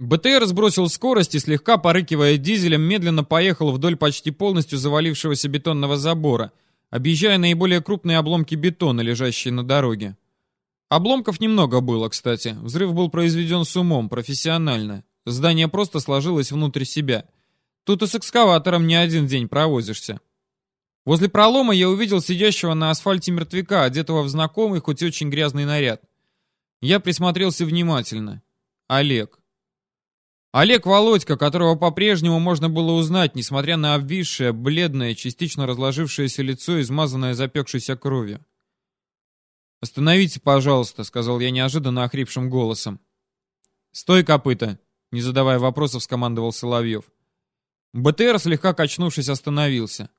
БТР сбросил скорость и, слегка порыкивая дизелем, медленно поехал вдоль почти полностью завалившегося бетонного забора, объезжая наиболее крупные обломки бетона, лежащие на дороге. Обломков немного было, кстати. Взрыв был произведен с умом, профессионально. Здание просто сложилось внутрь себя. Тут и с экскаватором не один день провозишься. Возле пролома я увидел сидящего на асфальте мертвяка, одетого в знакомый, хоть и очень грязный наряд. Я присмотрелся внимательно. Олег. Олег Володька, которого по-прежнему можно было узнать, несмотря на обвисшее, бледное, частично разложившееся лицо, измазанное запекшейся кровью. «Остановите, пожалуйста», — сказал я неожиданно охрипшим голосом. «Стой, копыта!» — не задавая вопросов, скомандовал Соловьев. БТР, слегка качнувшись, остановился.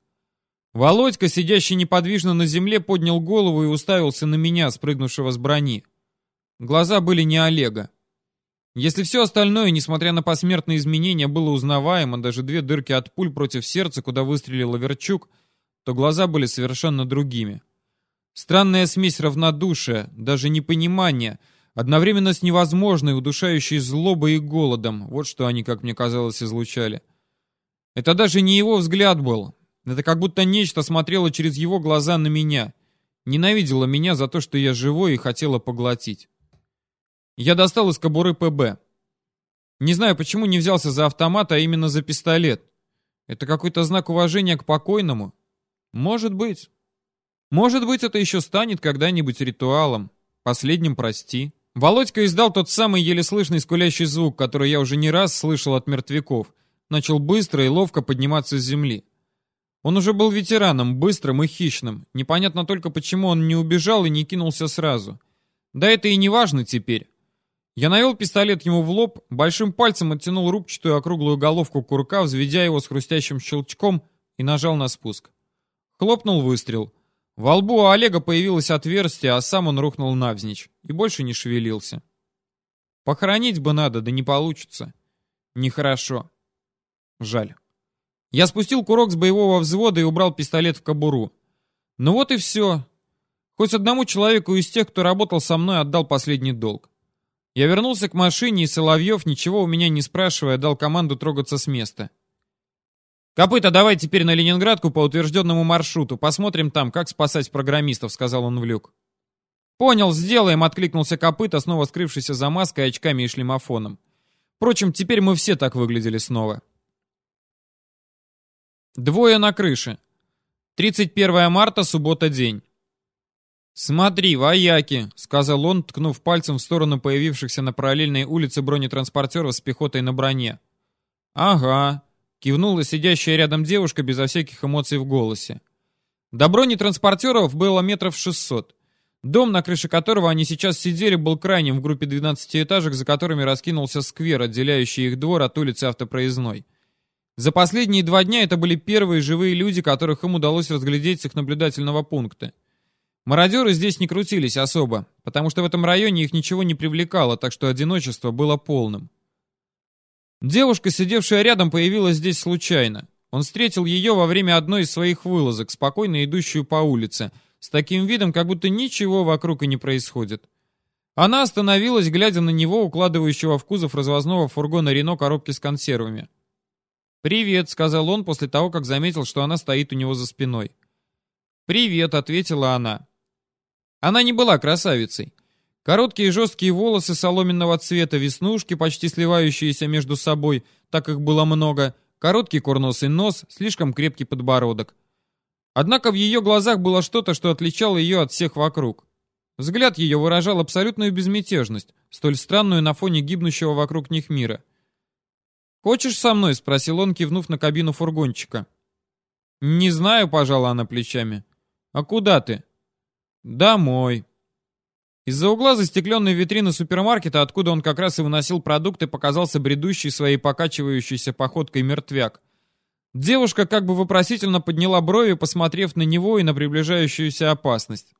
Володька, сидящий неподвижно на земле, поднял голову и уставился на меня, спрыгнувшего с брони. Глаза были не Олега. Если все остальное, несмотря на посмертные изменения, было узнаваемо, даже две дырки от пуль против сердца, куда выстрелил Верчук, то глаза были совершенно другими. Странная смесь равнодушия, даже непонимания, одновременно с невозможной, удушающей злобой и голодом. Вот что они, как мне казалось, излучали. Это даже не его взгляд был. Это как будто нечто смотрело через его глаза на меня. Ненавидела меня за то, что я живой и хотела поглотить. Я достал из кобуры ПБ. Не знаю, почему не взялся за автомат, а именно за пистолет. Это какой-то знак уважения к покойному? Может быть. Может быть, это еще станет когда-нибудь ритуалом. Последним прости. Володька издал тот самый еле слышный скулящий звук, который я уже не раз слышал от мертвяков. Начал быстро и ловко подниматься с земли. Он уже был ветераном, быстрым и хищным. Непонятно только, почему он не убежал и не кинулся сразу. Да это и не важно теперь. Я навел пистолет ему в лоб, большим пальцем оттянул рубчатую округлую головку курка, взведя его с хрустящим щелчком и нажал на спуск. Хлопнул выстрел. Во лбу у Олега появилось отверстие, а сам он рухнул навзничь и больше не шевелился. Похоронить бы надо, да не получится. Нехорошо. Жаль. Я спустил курок с боевого взвода и убрал пистолет в кобуру. Ну вот и все. Хоть одному человеку из тех, кто работал со мной, отдал последний долг. Я вернулся к машине, и Соловьев, ничего у меня не спрашивая, дал команду трогаться с места. «Копыта, давай теперь на Ленинградку по утвержденному маршруту. Посмотрим там, как спасать программистов», — сказал он в люк. «Понял, сделаем», — откликнулся Копыта, снова скрывшийся за маской, очками и шлемофоном. Впрочем, теперь мы все так выглядели снова. Двое на крыше. 31 марта, суббота, день. «Смотри, вояки!» — сказал он, ткнув пальцем в сторону появившихся на параллельной улице бронетранспортеров с пехотой на броне. «Ага», — кивнула сидящая рядом девушка безо всяких эмоций в голосе. До бронетранспортеров было метров шестьсот. Дом, на крыше которого они сейчас сидели, был крайним в группе 12-этажек, за которыми раскинулся сквер, отделяющий их двор от улицы автопроездной. За последние два дня это были первые живые люди, которых им удалось разглядеть с их наблюдательного пункта. Мародеры здесь не крутились особо, потому что в этом районе их ничего не привлекало, так что одиночество было полным. Девушка, сидевшая рядом, появилась здесь случайно. Он встретил ее во время одной из своих вылазок, спокойно идущую по улице, с таким видом, как будто ничего вокруг и не происходит. Она остановилась, глядя на него, укладывающего в кузов развозного фургона Рено коробки с консервами. «Привет», — сказал он после того, как заметил, что она стоит у него за спиной. «Привет», — ответила она. Она не была красавицей. Короткие жесткие волосы соломенного цвета, веснушки, почти сливающиеся между собой, так их было много, короткий курносый нос, слишком крепкий подбородок. Однако в ее глазах было что-то, что отличало ее от всех вокруг. Взгляд ее выражал абсолютную безмятежность, столь странную на фоне гибнущего вокруг них мира. «Хочешь со мной?» — спросил он, кивнув на кабину фургончика. «Не знаю», — пожала она плечами. «А куда ты?» «Домой». Из-за угла застекленной витрины супермаркета, откуда он как раз и выносил продукты, показался бредущий своей покачивающейся походкой мертвяк. Девушка как бы вопросительно подняла брови, посмотрев на него и на приближающуюся опасность.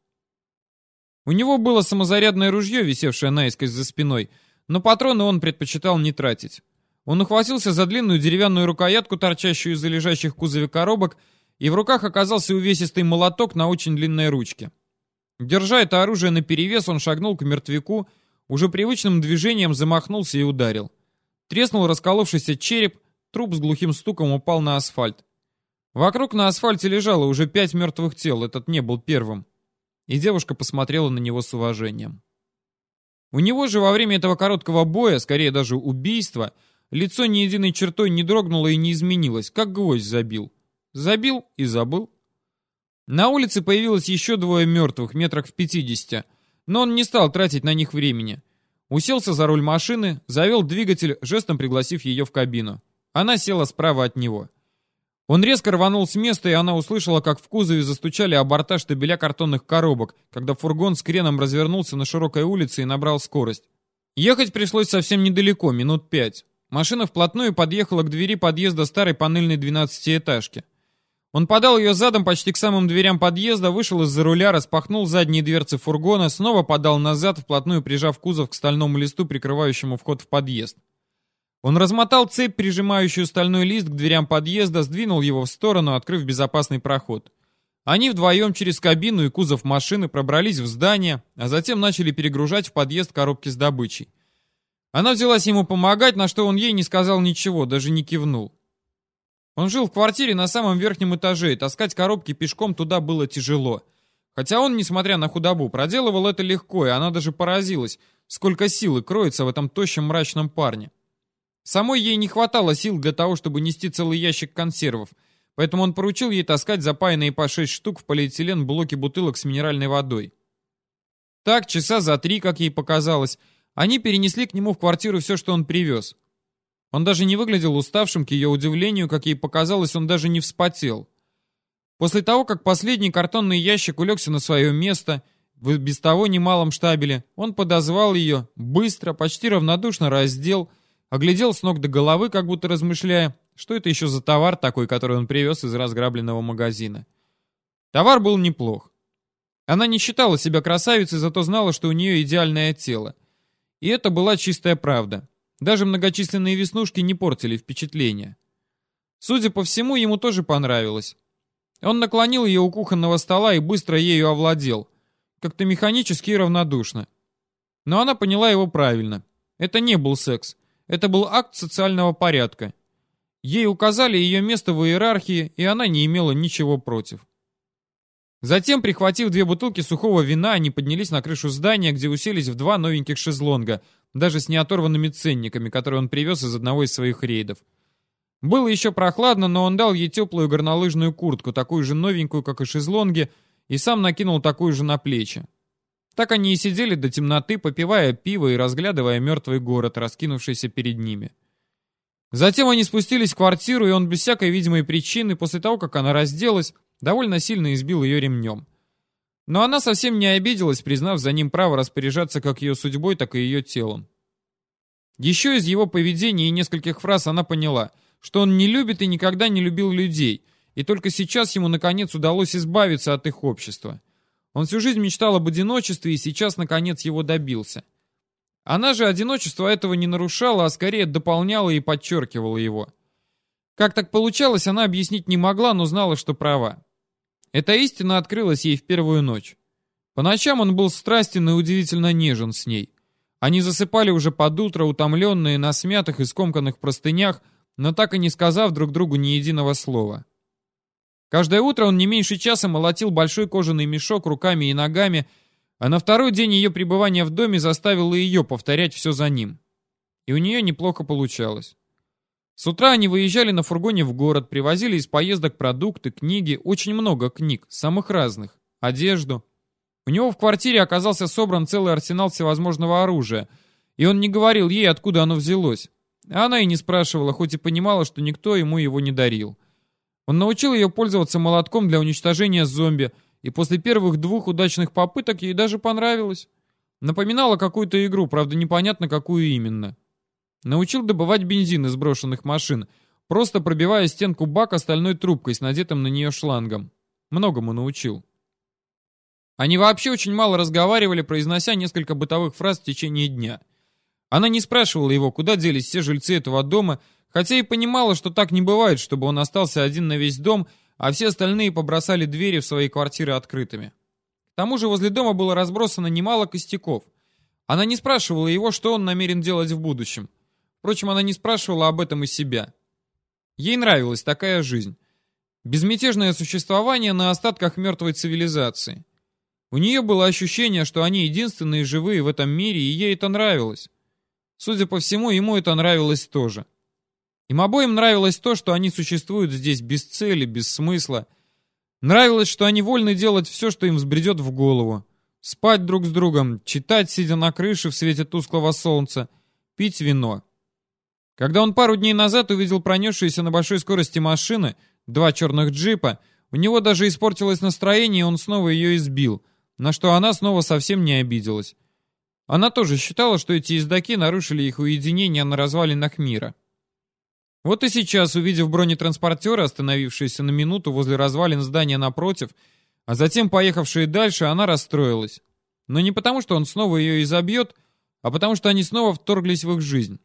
У него было самозарядное ружье, висевшее наискось за спиной, но патроны он предпочитал не тратить. Он ухватился за длинную деревянную рукоятку, торчащую из-за лежащих в кузове коробок, и в руках оказался увесистый молоток на очень длинной ручке. Держа это оружие наперевес, он шагнул к мертвяку, уже привычным движением замахнулся и ударил. Треснул расколовшийся череп, труп с глухим стуком упал на асфальт. Вокруг на асфальте лежало уже пять мертвых тел, этот не был первым. И девушка посмотрела на него с уважением. У него же во время этого короткого боя, скорее даже убийства, лицо ни единой чертой не дрогнуло и не изменилось, как гвоздь забил. Забил и забыл. На улице появилось еще двое мертвых, метрах в пятидесяти, но он не стал тратить на них времени. Уселся за руль машины, завел двигатель, жестом пригласив ее в кабину. Она села справа от него. Он резко рванул с места, и она услышала, как в кузове застучали о борта штабеля картонных коробок, когда фургон с креном развернулся на широкой улице и набрал скорость. Ехать пришлось совсем недалеко, минут пять. Машина вплотную подъехала к двери подъезда старой панельной двенадцатиэтажки. Он подал ее задом почти к самым дверям подъезда, вышел из-за руля, распахнул задние дверцы фургона, снова подал назад, вплотную прижав кузов к стальному листу, прикрывающему вход в подъезд. Он размотал цепь, прижимающую стальной лист к дверям подъезда, сдвинул его в сторону, открыв безопасный проход. Они вдвоем через кабину и кузов машины пробрались в здание, а затем начали перегружать в подъезд коробки с добычей. Она взялась ему помогать, на что он ей не сказал ничего, даже не кивнул. Он жил в квартире на самом верхнем этаже, и таскать коробки пешком туда было тяжело. Хотя он, несмотря на худобу, проделывал это легко, и она даже поразилась, сколько силы кроется в этом тощем мрачном парне. Самой ей не хватало сил для того, чтобы нести целый ящик консервов, поэтому он поручил ей таскать запаянные по шесть штук в полиэтилен блоки бутылок с минеральной водой. Так, часа за три, как ей показалось, они перенесли к нему в квартиру все, что он привез. Он даже не выглядел уставшим, к ее удивлению, как ей показалось, он даже не вспотел. После того, как последний картонный ящик улегся на свое место, в без того немалом штабеле, он подозвал ее, быстро, почти равнодушно раздел, Оглядел с ног до головы, как будто размышляя, что это еще за товар такой, который он привез из разграбленного магазина. Товар был неплох. Она не считала себя красавицей, зато знала, что у нее идеальное тело. И это была чистая правда. Даже многочисленные веснушки не портили впечатление. Судя по всему, ему тоже понравилось. Он наклонил ее у кухонного стола и быстро ею овладел. Как-то механически и равнодушно. Но она поняла его правильно. Это не был секс. Это был акт социального порядка. Ей указали ее место в иерархии, и она не имела ничего против. Затем, прихватив две бутылки сухого вина, они поднялись на крышу здания, где уселись в два новеньких шезлонга, даже с неоторванными ценниками, которые он привез из одного из своих рейдов. Было еще прохладно, но он дал ей теплую горнолыжную куртку, такую же новенькую, как и шезлонги, и сам накинул такую же на плечи. Так они и сидели до темноты, попивая пиво и разглядывая мертвый город, раскинувшийся перед ними. Затем они спустились в квартиру, и он без всякой видимой причины, после того, как она разделась, довольно сильно избил ее ремнем. Но она совсем не обиделась, признав за ним право распоряжаться как ее судьбой, так и ее телом. Еще из его поведения и нескольких фраз она поняла, что он не любит и никогда не любил людей, и только сейчас ему наконец удалось избавиться от их общества. Он всю жизнь мечтал об одиночестве и сейчас, наконец, его добился. Она же одиночество этого не нарушала, а скорее дополняла и подчеркивала его. Как так получалось, она объяснить не могла, но знала, что права. Эта истина открылась ей в первую ночь. По ночам он был страстен и удивительно нежен с ней. Они засыпали уже под утро, утомленные, на смятых и скомканных простынях, но так и не сказав друг другу ни единого слова. Каждое утро он не меньше часа молотил большой кожаный мешок руками и ногами, а на второй день ее пребывания в доме заставило ее повторять все за ним. И у нее неплохо получалось. С утра они выезжали на фургоне в город, привозили из поездок продукты, книги, очень много книг, самых разных, одежду. У него в квартире оказался собран целый арсенал всевозможного оружия, и он не говорил ей, откуда оно взялось. Она и не спрашивала, хоть и понимала, что никто ему его не дарил. Он научил ее пользоваться молотком для уничтожения зомби, и после первых двух удачных попыток ей даже понравилось. Напоминала какую-то игру, правда непонятно какую именно. Научил добывать бензин из брошенных машин, просто пробивая стенку бака стальной трубкой с надетым на нее шлангом. Многому научил. Они вообще очень мало разговаривали, произнося несколько бытовых фраз в течение дня. Она не спрашивала его, куда делись все жильцы этого дома, Хотя и понимала, что так не бывает, чтобы он остался один на весь дом, а все остальные побросали двери в свои квартиры открытыми. К тому же возле дома было разбросано немало костяков. Она не спрашивала его, что он намерен делать в будущем. Впрочем, она не спрашивала об этом и себя. Ей нравилась такая жизнь. Безмятежное существование на остатках мертвой цивилизации. У нее было ощущение, что они единственные живые в этом мире, и ей это нравилось. Судя по всему, ему это нравилось тоже. Им обоим нравилось то, что они существуют здесь без цели, без смысла. Нравилось, что они вольны делать все, что им взбредет в голову. Спать друг с другом, читать, сидя на крыше в свете тусклого солнца, пить вино. Когда он пару дней назад увидел пронесшиеся на большой скорости машины, два черных джипа, у него даже испортилось настроение, и он снова ее избил, на что она снова совсем не обиделась. Она тоже считала, что эти ездаки нарушили их уединение на развалинах мира. Вот и сейчас, увидев бронетранспортеры, остановившиеся на минуту возле развалин здания напротив, а затем поехавшие дальше, она расстроилась. Но не потому, что он снова ее изобьет, а потому, что они снова вторглись в их жизнь.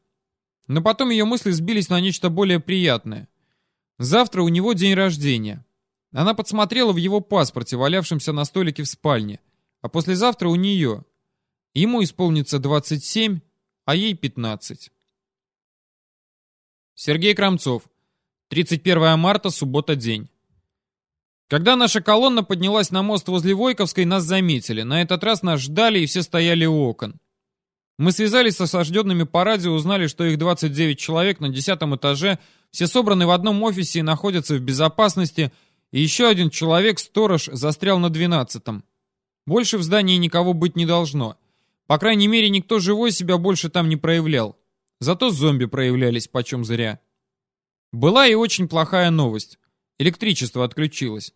Но потом ее мысли сбились на нечто более приятное. Завтра у него день рождения. Она подсмотрела в его паспорте, валявшемся на столике в спальне. А послезавтра у нее. Ему исполнится 27, а ей 15. Сергей Крамцов. 31 марта, суббота, день. Когда наша колонна поднялась на мост возле Войковской, нас заметили. На этот раз нас ждали и все стояли у окон. Мы связались с осажденными по радио, узнали, что их 29 человек на 10 этаже, все собраны в одном офисе и находятся в безопасности, и еще один человек, сторож, застрял на 12-м. Больше в здании никого быть не должно. По крайней мере, никто живой себя больше там не проявлял. Зато зомби проявлялись почем зря. Была и очень плохая новость. Электричество отключилось.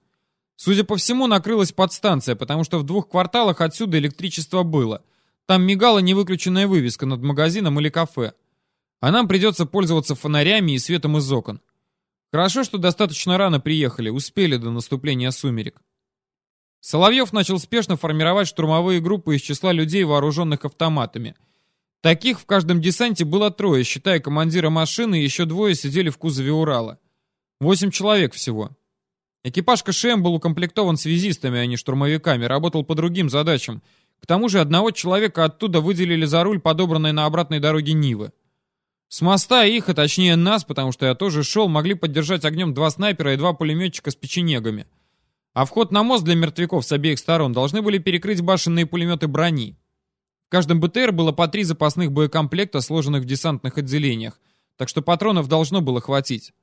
Судя по всему, накрылась подстанция, потому что в двух кварталах отсюда электричество было — там мигала невыключенная вывеска над магазином или кафе. А нам придется пользоваться фонарями и светом из окон. Хорошо, что достаточно рано приехали, успели до наступления сумерек. Соловьев начал спешно формировать штурмовые группы из числа людей, вооруженных автоматами. Таких в каждом десанте было трое, считая командира машины, и еще двое сидели в кузове Урала. Восемь человек всего. Экипаж КШМ был укомплектован связистами, а не штурмовиками, работал по другим задачам — к тому же одного человека оттуда выделили за руль подобранной на обратной дороге Нивы. С моста их, а точнее нас, потому что я тоже шел, могли поддержать огнем два снайпера и два пулеметчика с печенегами. А вход на мост для мертвяков с обеих сторон должны были перекрыть башенные пулеметы брони. В каждом БТР было по три запасных боекомплекта, сложенных в десантных отделениях, так что патронов должно было хватить.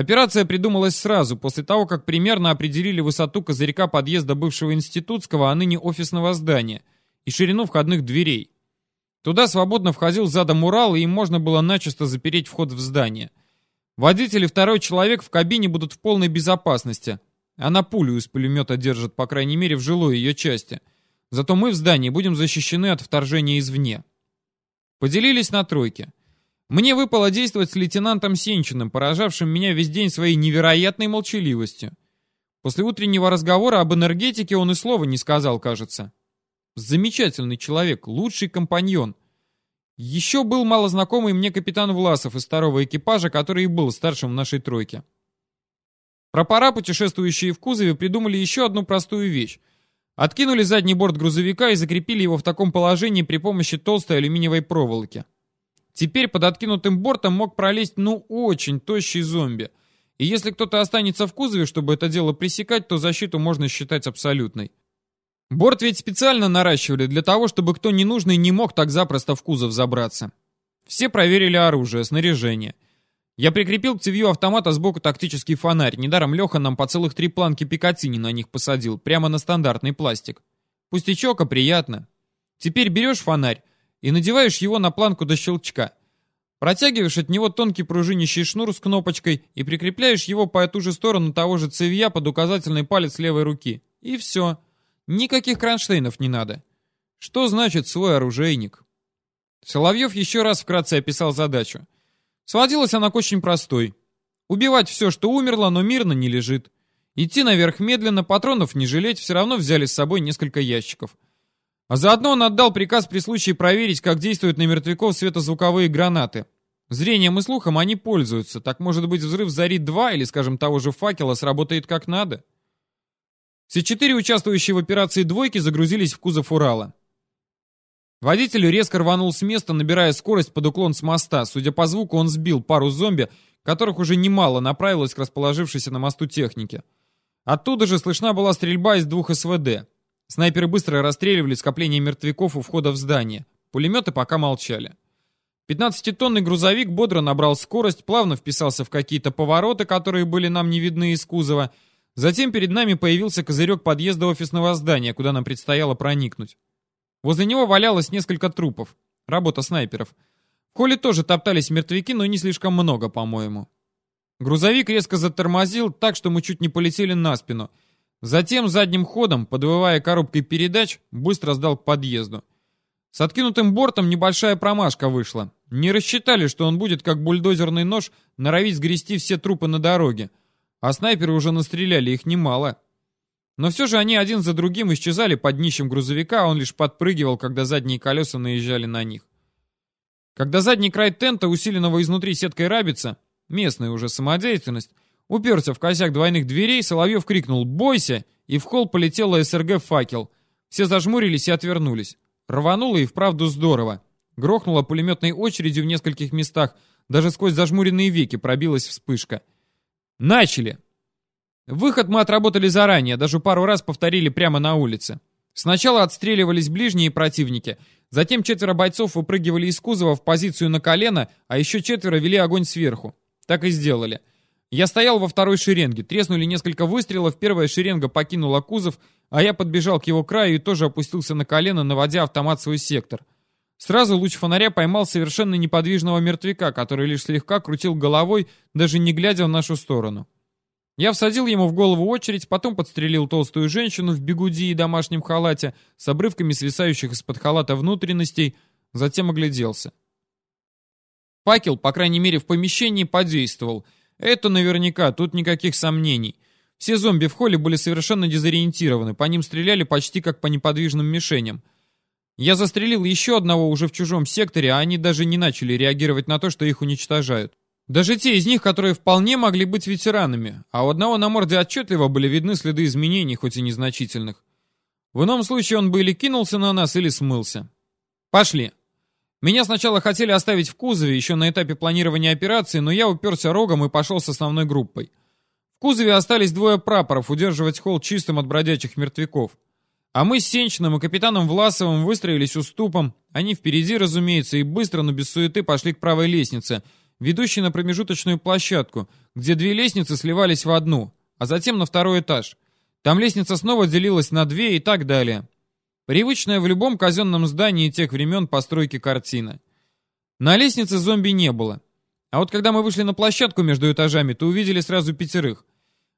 Операция придумалась сразу, после того, как примерно определили высоту козырька подъезда бывшего институтского, а ныне офисного здания, и ширину входных дверей. Туда свободно входил задом Урал, и им можно было начисто запереть вход в здание. Водитель и второй человек в кабине будут в полной безопасности. Она пулю из пулемета держит, по крайней мере, в жилой ее части. Зато мы в здании будем защищены от вторжения извне. Поделились на тройки. Мне выпало действовать с лейтенантом Сенчиным, поражавшим меня весь день своей невероятной молчаливостью. После утреннего разговора об энергетике он и слова не сказал, кажется. Замечательный человек, лучший компаньон. Еще был малознакомый мне капитан Власов из второго экипажа, который и был старшим в нашей тройке. Пропора, путешествующие в кузове, придумали еще одну простую вещь. Откинули задний борт грузовика и закрепили его в таком положении при помощи толстой алюминиевой проволоки. Теперь под откинутым бортом мог пролезть ну очень тощий зомби. И если кто-то останется в кузове, чтобы это дело пресекать, то защиту можно считать абсолютной. Борт ведь специально наращивали для того, чтобы кто ненужный не мог так запросто в кузов забраться. Все проверили оружие, снаряжение. Я прикрепил к цевью автомата сбоку тактический фонарь. Недаром Леха нам по целых три планки пикатини на них посадил, прямо на стандартный пластик. Пустячок, а приятно. Теперь берешь фонарь, и надеваешь его на планку до щелчка. Протягиваешь от него тонкий пружинищий шнур с кнопочкой и прикрепляешь его по эту же сторону того же цевья под указательный палец левой руки. И все. Никаких кронштейнов не надо. Что значит свой оружейник? Соловьев еще раз вкратце описал задачу. Сводилась она к очень простой. Убивать все, что умерло, но мирно не лежит. Идти наверх медленно, патронов не жалеть, все равно взяли с собой несколько ящиков. А заодно он отдал приказ при случае проверить, как действуют на мертвяков светозвуковые гранаты. Зрением и слухом они пользуются. Так может быть взрыв Зарит-2 или, скажем, того же факела сработает как надо? Все четыре участвующие в операции «двойки» загрузились в кузов Урала. Водитель резко рванул с места, набирая скорость под уклон с моста. Судя по звуку, он сбил пару зомби, которых уже немало направилось к расположившейся на мосту технике. Оттуда же слышна была стрельба из двух СВД. Снайперы быстро расстреливали скопление мертвяков у входа в здание. Пулеметы пока молчали. 15-тонный грузовик бодро набрал скорость, плавно вписался в какие-то повороты, которые были нам не видны из кузова. Затем перед нами появился козырек подъезда офисного здания, куда нам предстояло проникнуть. Возле него валялось несколько трупов. Работа снайперов. В холле тоже топтались мертвяки, но не слишком много, по-моему. Грузовик резко затормозил так, что мы чуть не полетели на спину. Затем задним ходом, подвывая коробкой передач, быстро сдал к подъезду. С откинутым бортом небольшая промашка вышла. Не рассчитали, что он будет, как бульдозерный нож, норовить сгрести все трупы на дороге. А снайперы уже настреляли, их немало. Но все же они один за другим исчезали под днищем грузовика, а он лишь подпрыгивал, когда задние колеса наезжали на них. Когда задний край тента, усиленного изнутри сеткой рабица, местная уже самодеятельность, уперся в косяк двойных дверей, Соловьев крикнул «Бойся!» и в холл полетела СРГ факел. Все зажмурились и отвернулись. Рвануло и вправду здорово. Грохнуло пулеметной очередью в нескольких местах, даже сквозь зажмуренные веки пробилась вспышка. «Начали!» Выход мы отработали заранее, даже пару раз повторили прямо на улице. Сначала отстреливались ближние противники, затем четверо бойцов выпрыгивали из кузова в позицию на колено, а еще четверо вели огонь сверху. Так и сделали. Я стоял во второй шеренге, треснули несколько выстрелов, первая шеренга покинула кузов, а я подбежал к его краю и тоже опустился на колено, наводя автомат в свой сектор. Сразу луч фонаря поймал совершенно неподвижного мертвяка, который лишь слегка крутил головой, даже не глядя в нашу сторону. Я всадил ему в голову очередь, потом подстрелил толстую женщину в бегуди и домашнем халате с обрывками свисающих из-под халата внутренностей, затем огляделся. Факел, по крайней мере в помещении, подействовал. Это наверняка, тут никаких сомнений. Все зомби в холле были совершенно дезориентированы, по ним стреляли почти как по неподвижным мишеням. Я застрелил еще одного уже в чужом секторе, а они даже не начали реагировать на то, что их уничтожают. Даже те из них, которые вполне могли быть ветеранами, а у одного на морде отчетливо были видны следы изменений, хоть и незначительных. В ином случае он бы или кинулся на нас, или смылся. Пошли. Меня сначала хотели оставить в кузове, еще на этапе планирования операции, но я уперся рогом и пошел с основной группой. В кузове остались двое прапоров удерживать холл чистым от бродячих мертвяков. А мы с Сенчиным и капитаном Власовым выстроились уступом, они впереди, разумеется, и быстро, но без суеты пошли к правой лестнице, ведущей на промежуточную площадку, где две лестницы сливались в одну, а затем на второй этаж. Там лестница снова делилась на две и так далее. Привычная в любом казенном здании тех времен постройки картина. На лестнице зомби не было. А вот когда мы вышли на площадку между этажами, то увидели сразу пятерых.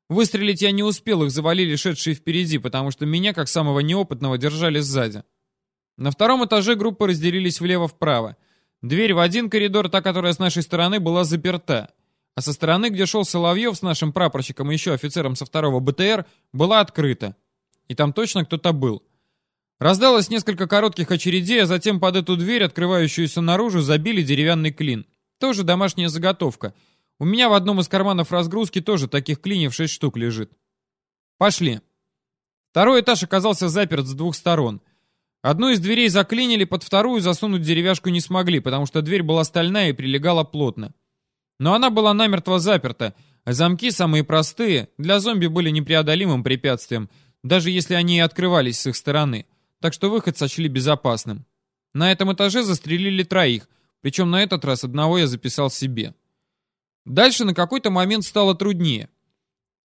Выстрелить я не успел, их завалили шедшие впереди, потому что меня, как самого неопытного, держали сзади. На втором этаже группы разделились влево-вправо. Дверь в один коридор, та, которая с нашей стороны, была заперта. А со стороны, где шел Соловьев с нашим прапорщиком и еще офицером со второго БТР, была открыта. И там точно кто-то был. Раздалось несколько коротких очередей, а затем под эту дверь, открывающуюся наружу, забили деревянный клин. Тоже домашняя заготовка. У меня в одном из карманов разгрузки тоже таких клиньев шесть штук лежит. Пошли. Второй этаж оказался заперт с двух сторон. Одну из дверей заклинили, под вторую засунуть деревяшку не смогли, потому что дверь была стальная и прилегала плотно. Но она была намертво заперта, замки, самые простые, для зомби были непреодолимым препятствием, даже если они и открывались с их стороны, так что выход сочли безопасным. На этом этаже застрелили троих — причем на этот раз одного я записал себе. Дальше на какой-то момент стало труднее.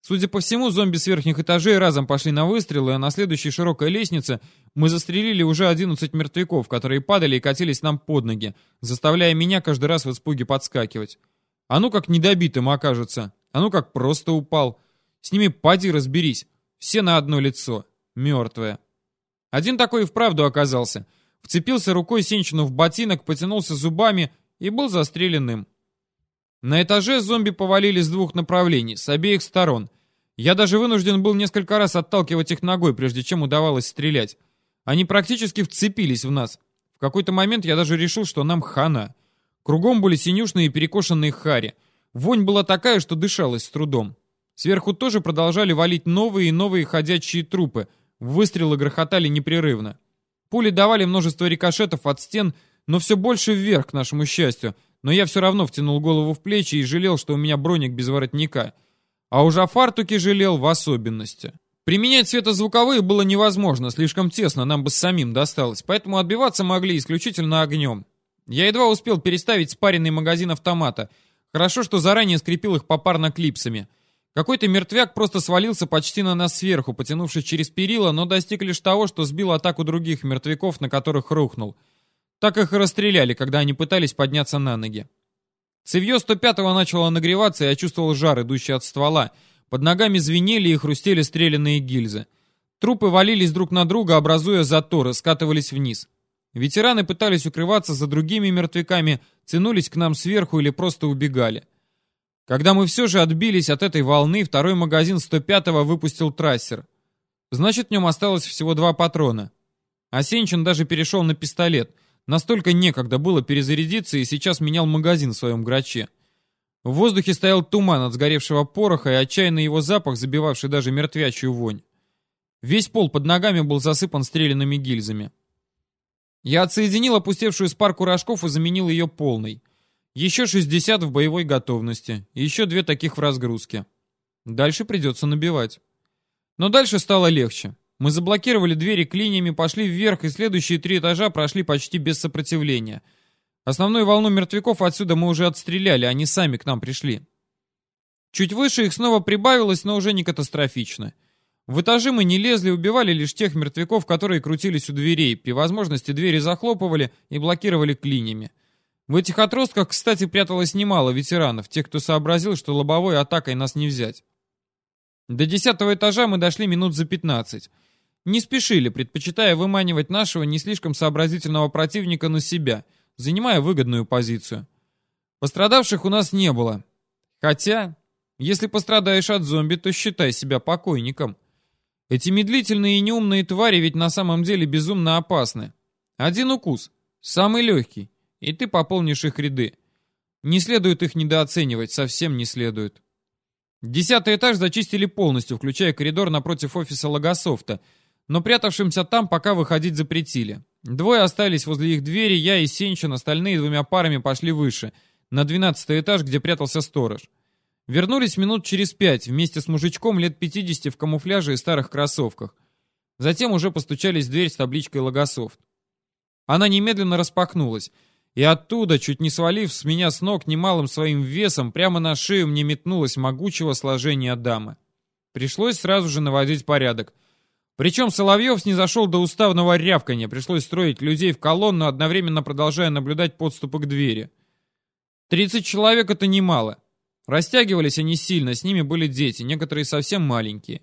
Судя по всему, зомби с верхних этажей разом пошли на выстрелы, а на следующей широкой лестнице мы застрелили уже 11 мертвяков, которые падали и катились нам под ноги, заставляя меня каждый раз в испуге подскакивать. А ну как недобитым окажется, а ну как просто упал. С ними поди разберись. Все на одно лицо. Мертвое. Один такой и вправду оказался вцепился рукой Сенчину в ботинок, потянулся зубами и был застреленным. На этаже зомби повалили с двух направлений, с обеих сторон. Я даже вынужден был несколько раз отталкивать их ногой, прежде чем удавалось стрелять. Они практически вцепились в нас. В какой-то момент я даже решил, что нам хана. Кругом были синюшные перекошенные хари. Вонь была такая, что дышалось с трудом. Сверху тоже продолжали валить новые и новые ходячие трупы. Выстрелы грохотали непрерывно. Пули давали множество рикошетов от стен, но все больше вверх, к нашему счастью. Но я все равно втянул голову в плечи и жалел, что у меня броник без воротника. А уж о фартуке жалел в особенности. Применять светозвуковые было невозможно, слишком тесно, нам бы самим досталось, поэтому отбиваться могли исключительно огнем. Я едва успел переставить спаренный магазин автомата. Хорошо, что заранее скрепил их попарно клипсами. Какой-то мертвяк просто свалился почти на нас сверху, потянувшись через перила, но достиг лишь того, что сбил атаку других мертвяков, на которых рухнул. Так их и расстреляли, когда они пытались подняться на ноги. Цевье 105-го начало нагреваться, и я чувствовал жар, идущий от ствола. Под ногами звенели и хрустели стрелянные гильзы. Трупы валились друг на друга, образуя заторы, скатывались вниз. Ветераны пытались укрываться за другими мертвяками, тянулись к нам сверху или просто убегали. Когда мы все же отбились от этой волны, второй магазин 105-го выпустил трассер. Значит, в нем осталось всего два патрона. Осенчин даже перешел на пистолет. Настолько некогда было перезарядиться и сейчас менял магазин в своем граче. В воздухе стоял туман от сгоревшего пороха и отчаянный его запах, забивавший даже мертвячую вонь. Весь пол под ногами был засыпан стрелянными гильзами. Я отсоединил опустевшую спарку рожков и заменил ее полной. Еще 60 в боевой готовности. Еще две таких в разгрузке. Дальше придется набивать. Но дальше стало легче. Мы заблокировали двери клиньями, пошли вверх, и следующие три этажа прошли почти без сопротивления. Основную волну мертвяков отсюда мы уже отстреляли, они сами к нам пришли. Чуть выше их снова прибавилось, но уже не катастрофично. В этажи мы не лезли, убивали лишь тех мертвяков, которые крутились у дверей, при возможности двери захлопывали и блокировали клиньями. В этих отростках, кстати, пряталось немало ветеранов, тех, кто сообразил, что лобовой атакой нас не взять. До десятого этажа мы дошли минут за пятнадцать. Не спешили, предпочитая выманивать нашего не слишком сообразительного противника на себя, занимая выгодную позицию. Пострадавших у нас не было. Хотя, если пострадаешь от зомби, то считай себя покойником. Эти медлительные и неумные твари ведь на самом деле безумно опасны. Один укус, самый легкий, и ты пополнишь их ряды. Не следует их недооценивать, совсем не следует. Десятый этаж зачистили полностью, включая коридор напротив офиса Логософта, но прятавшимся там пока выходить запретили. Двое остались возле их двери, я и Сенчин, остальные двумя парами пошли выше, на двенадцатый этаж, где прятался сторож. Вернулись минут через пять, вместе с мужичком лет 50 в камуфляже и старых кроссовках. Затем уже постучались в дверь с табличкой «Логософт». Она немедленно распахнулась, и оттуда, чуть не свалив с меня с ног немалым своим весом, прямо на шею мне метнулось могучего сложения дамы. Пришлось сразу же наводить порядок. Причем Соловьев снизошел до уставного рявкания, пришлось строить людей в колонну, одновременно продолжая наблюдать подступы к двери. Тридцать человек — это немало. Растягивались они сильно, с ними были дети, некоторые совсем маленькие.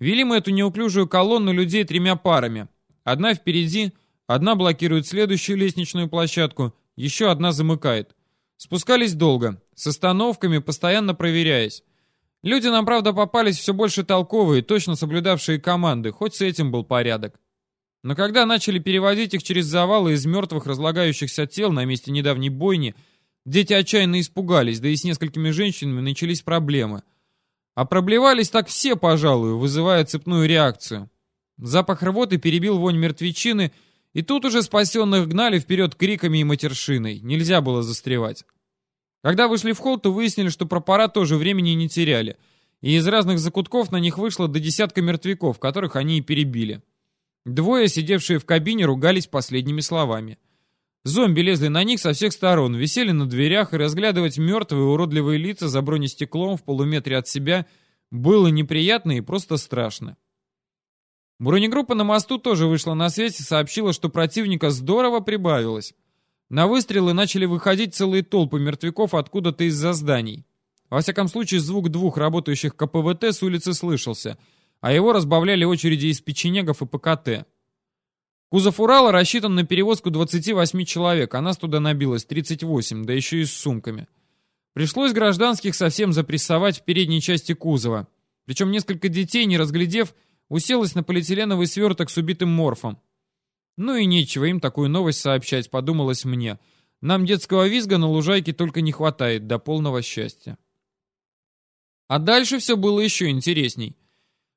Вели мы эту неуклюжую колонну людей тремя парами. Одна впереди — Одна блокирует следующую лестничную площадку, еще одна замыкает. Спускались долго, с остановками, постоянно проверяясь. Люди нам, правда, попались все больше толковые, точно соблюдавшие команды, хоть с этим был порядок. Но когда начали переводить их через завалы из мертвых разлагающихся тел на месте недавней бойни, дети отчаянно испугались, да и с несколькими женщинами начались проблемы. А проблевались так все, пожалуй, вызывая цепную реакцию. Запах рвоты перебил вонь мертвечины — и тут уже спасенных гнали вперед криками и матершиной. Нельзя было застревать. Когда вышли в холл, то выяснили, что пропора тоже времени не теряли. И из разных закутков на них вышло до десятка мертвяков, которых они и перебили. Двое, сидевшие в кабине, ругались последними словами. Зомби лезли на них со всех сторон, висели на дверях, и разглядывать мертвые уродливые лица за бронестеклом в полуметре от себя было неприятно и просто страшно. Бронегруппа на мосту тоже вышла на связь и сообщила, что противника здорово прибавилось. На выстрелы начали выходить целые толпы мертвяков откуда-то из-за зданий. Во всяком случае, звук двух работающих КПВТ с улицы слышался, а его разбавляли очереди из печенегов и ПКТ. Кузов Урала рассчитан на перевозку 28 человек, а нас туда набилось 38, да еще и с сумками. Пришлось гражданских совсем запрессовать в передней части кузова. Причем несколько детей, не разглядев, уселась на полиэтиленовый сверток с убитым морфом. Ну и нечего им такую новость сообщать, подумалось мне. Нам детского визга на лужайке только не хватает до полного счастья. А дальше все было еще интересней.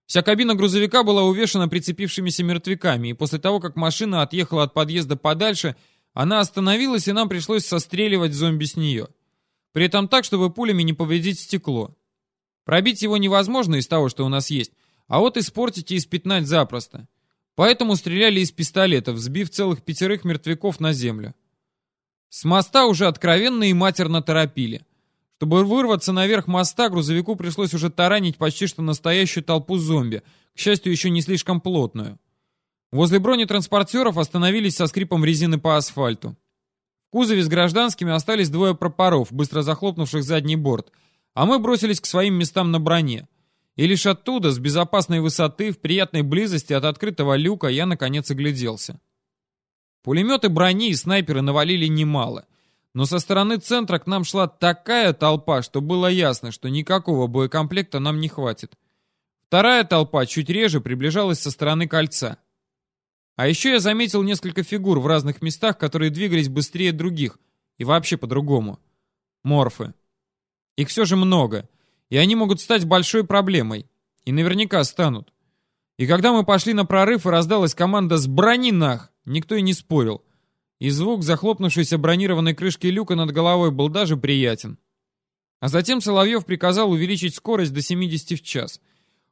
Вся кабина грузовика была увешана прицепившимися мертвяками, и после того, как машина отъехала от подъезда подальше, она остановилась, и нам пришлось состреливать зомби с нее. При этом так, чтобы пулями не повредить стекло. Пробить его невозможно из того, что у нас есть, а вот испортить и испятнать запросто. Поэтому стреляли из пистолетов, сбив целых пятерых мертвяков на землю. С моста уже откровенно и матерно торопили. Чтобы вырваться наверх моста, грузовику пришлось уже таранить почти что настоящую толпу зомби, к счастью, еще не слишком плотную. Возле бронетранспортеров остановились со скрипом резины по асфальту. В кузове с гражданскими остались двое пропоров, быстро захлопнувших задний борт, а мы бросились к своим местам на броне. И лишь оттуда, с безопасной высоты, в приятной близости от открытого люка, я наконец огляделся. Пулеметы брони и снайперы навалили немало — но со стороны центра к нам шла такая толпа, что было ясно, что никакого боекомплекта нам не хватит. Вторая толпа чуть реже приближалась со стороны кольца. А еще я заметил несколько фигур в разных местах, которые двигались быстрее других и вообще по-другому. Морфы. Их все же много, и они могут стать большой проблемой. И наверняка станут. И когда мы пошли на прорыв и раздалась команда «С брони нах!», никто и не спорил и звук захлопнувшейся бронированной крышки люка над головой был даже приятен. А затем Соловьев приказал увеличить скорость до 70 в час.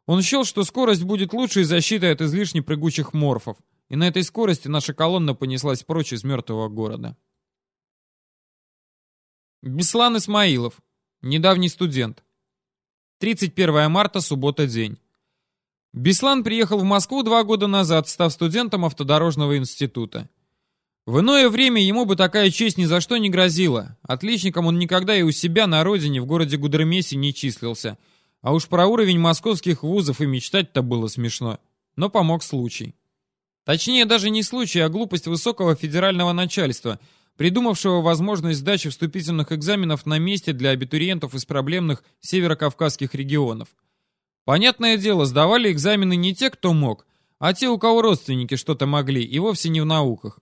Он счел, что скорость будет лучшей защитой от излишне прыгучих морфов, и на этой скорости наша колонна понеслась прочь из мертвого города. Беслан Исмаилов, недавний студент. 31 марта, суббота, день. Беслан приехал в Москву два года назад, став студентом автодорожного института. В иное время ему бы такая честь ни за что не грозила. Отличником он никогда и у себя на родине, в городе Гудермесе, не числился. А уж про уровень московских вузов и мечтать-то было смешно. Но помог случай. Точнее, даже не случай, а глупость высокого федерального начальства, придумавшего возможность сдачи вступительных экзаменов на месте для абитуриентов из проблемных северокавказских регионов. Понятное дело, сдавали экзамены не те, кто мог, а те, у кого родственники что-то могли, и вовсе не в науках.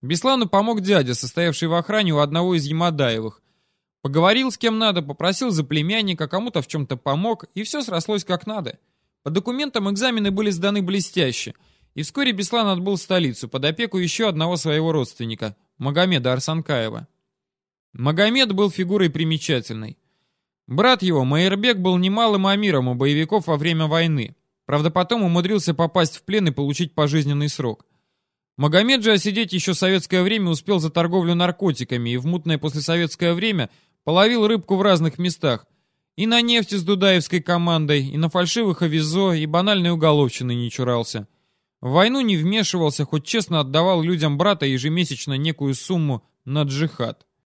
Беслану помог дядя, состоявший в охране у одного из Ямадаевых. Поговорил с кем надо, попросил за племянника, кому-то в чем-то помог, и все срослось как надо. По документам экзамены были сданы блестяще, и вскоре Беслан отбыл в столицу под опеку еще одного своего родственника, Магомеда Арсанкаева. Магомед был фигурой примечательной. Брат его, Майербек, был немалым амиром у боевиков во время войны. Правда, потом умудрился попасть в плен и получить пожизненный срок. Магомед же осидеть еще советское время успел за торговлю наркотиками и в мутное послесоветское время половил рыбку в разных местах. И на нефти с дудаевской командой, и на фальшивых авизо, и банальной уголовщины не чурался. В войну не вмешивался, хоть честно отдавал людям брата ежемесячно некую сумму на джихад.